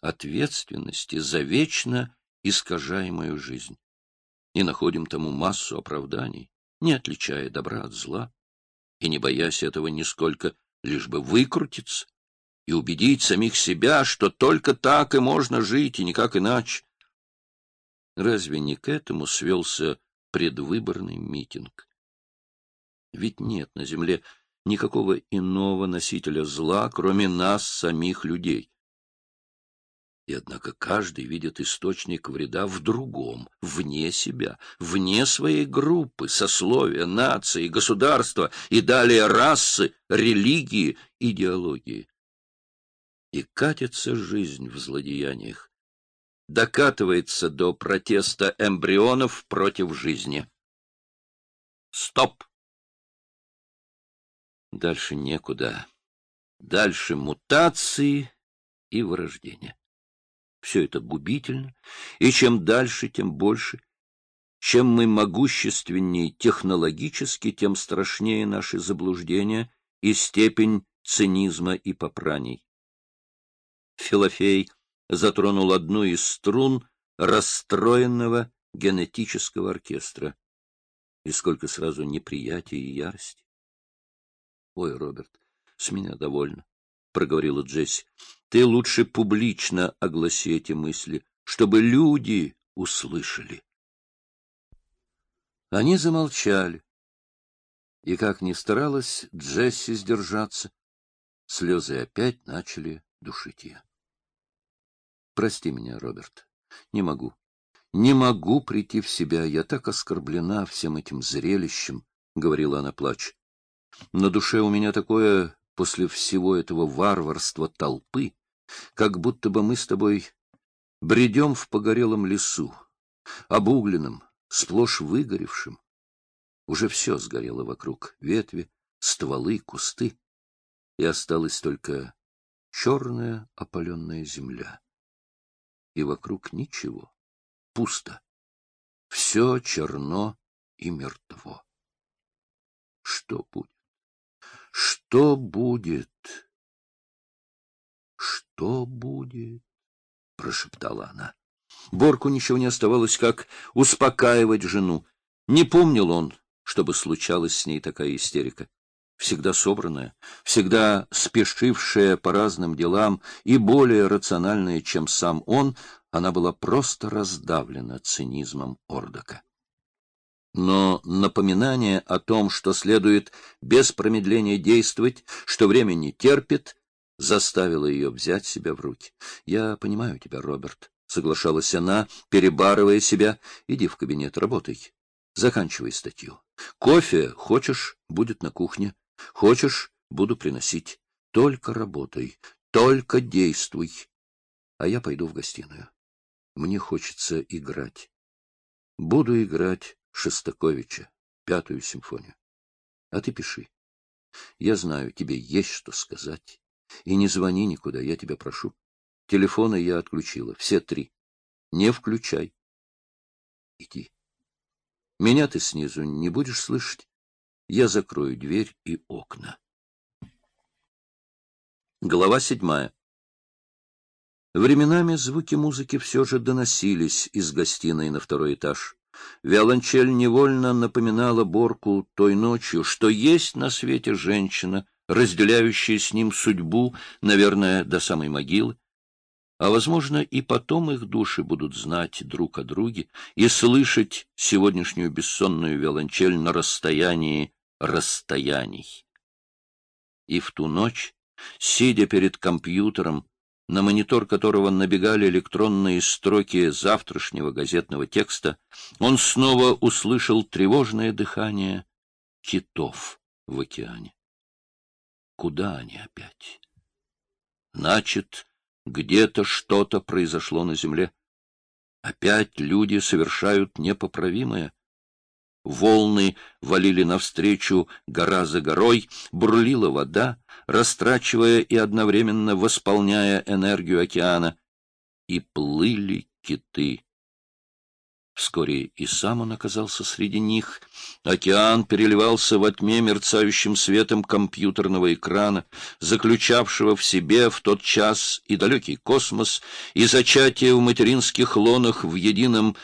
ответственности за вечно искажаемую жизнь. И находим тому массу оправданий, не отличая добра от зла, и не боясь этого нисколько, лишь бы выкрутиться и убедить самих себя, что только так и можно жить, и никак иначе. Разве не к этому свелся предвыборный митинг? Ведь нет на земле никакого иного носителя зла, кроме нас, самих людей. И однако каждый видит источник вреда в другом, вне себя, вне своей группы, сословия, нации, государства и далее расы, религии, идеологии. И катится жизнь в злодеяниях, докатывается до протеста эмбрионов против жизни. Стоп! Дальше некуда. Дальше мутации и вырождение. Все это губительно, и чем дальше, тем больше. Чем мы могущественнее технологически, тем страшнее наши заблуждения и степень цинизма и попраний. Филофей затронул одну из струн расстроенного генетического оркестра. И сколько сразу неприятия и ярости. — Ой, Роберт, с меня довольно, — проговорила Джесси. — Ты лучше публично огласи эти мысли, чтобы люди услышали. Они замолчали. И, как ни старалась Джесси сдержаться, слезы опять начали душить ее. Прости меня, Роберт. Не могу. Не могу прийти в себя. Я так оскорблена всем этим зрелищем, — говорила она, плача. На душе у меня такое после всего этого варварства толпы, как будто бы мы с тобой бредем в погорелом лесу, обугленном, сплошь выгоревшим. Уже все сгорело вокруг — ветви, стволы, кусты, и осталась только черная опаленная земля и вокруг ничего. Пусто. Все черно и мертво. Что будет? Что будет? Что будет? Прошептала она. Борку ничего не оставалось, как успокаивать жену. Не помнил он, чтобы случалась с ней такая истерика всегда собранная, всегда спешившая по разным делам и более рациональная, чем сам он, она была просто раздавлена цинизмом Ордока. Но напоминание о том, что следует без промедления действовать, что время не терпит, заставило ее взять себя в руки. — Я понимаю тебя, Роберт, — соглашалась она, перебарывая себя. — Иди в кабинет, работай. Заканчивай статью. Кофе, хочешь, будет на кухне. Хочешь, буду приносить. Только работай, только действуй. А я пойду в гостиную. Мне хочется играть. Буду играть Шостаковича, пятую симфонию. А ты пиши. Я знаю, тебе есть что сказать. И не звони никуда, я тебя прошу. Телефоны я отключила, все три. Не включай. Иди. Меня ты снизу не будешь слышать? Я закрою дверь и окна. Глава седьмая. Временами звуки музыки все же доносились из гостиной на второй этаж. Виолончель невольно напоминала Борку той ночью, что есть на свете женщина, разделяющая с ним судьбу, наверное, до самой могилы. А, возможно, и потом их души будут знать друг о друге и слышать сегодняшнюю бессонную виолончель на расстоянии расстояний. И в ту ночь, сидя перед компьютером, на монитор которого набегали электронные строки завтрашнего газетного текста, он снова услышал тревожное дыхание китов в океане. Куда они опять? Значит, где-то что-то произошло на земле. Опять люди совершают непоправимое. Волны валили навстречу гора за горой, бурлила вода, растрачивая и одновременно восполняя энергию океана, и плыли киты. Вскоре и сам он оказался среди них. Океан переливался во тьме мерцающим светом компьютерного экрана, заключавшего в себе в тот час и далекий космос, и зачатие в материнских лонах в едином